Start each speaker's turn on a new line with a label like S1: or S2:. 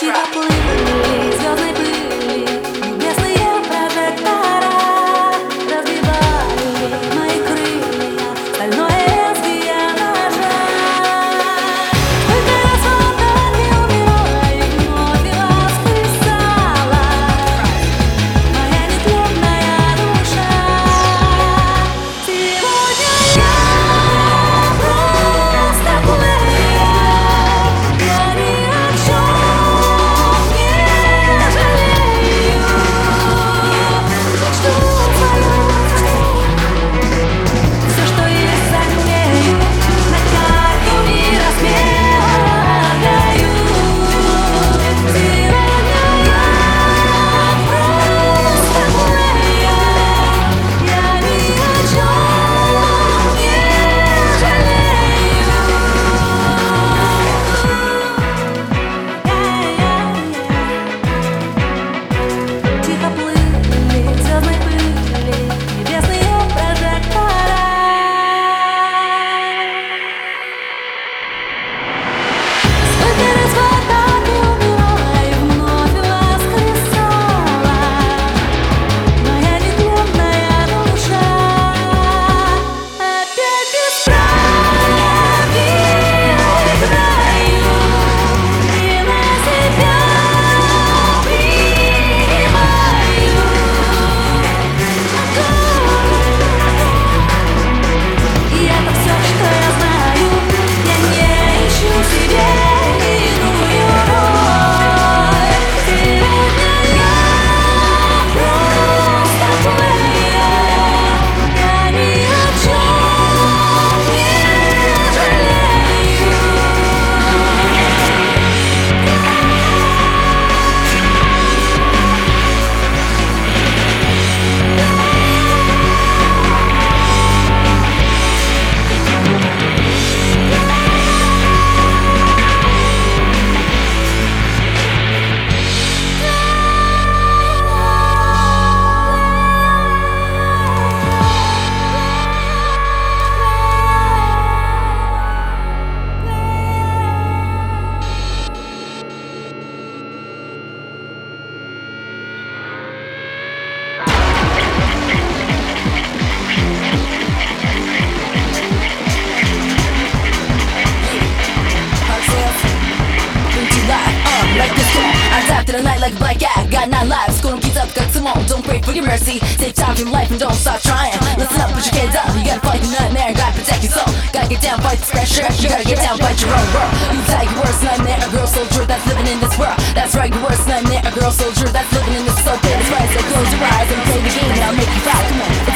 S1: You got police. Through the night like black cat. Got nine lives, gonna keep up, got come on Don't pray for your mercy. Save time from life and don't stop trying. Listen up, put your hands up. You gotta fight the nightmare, gotta protect your soul. Gotta get down, fight the pressure. You gotta get down, fight your own world. You tag your worst nightmare. A girl soldier that's living in this world. That's right, your worst nightmare. A girl soldier that's living in this so That's right, so close your eyes and play the game. And I'll make you cry, come on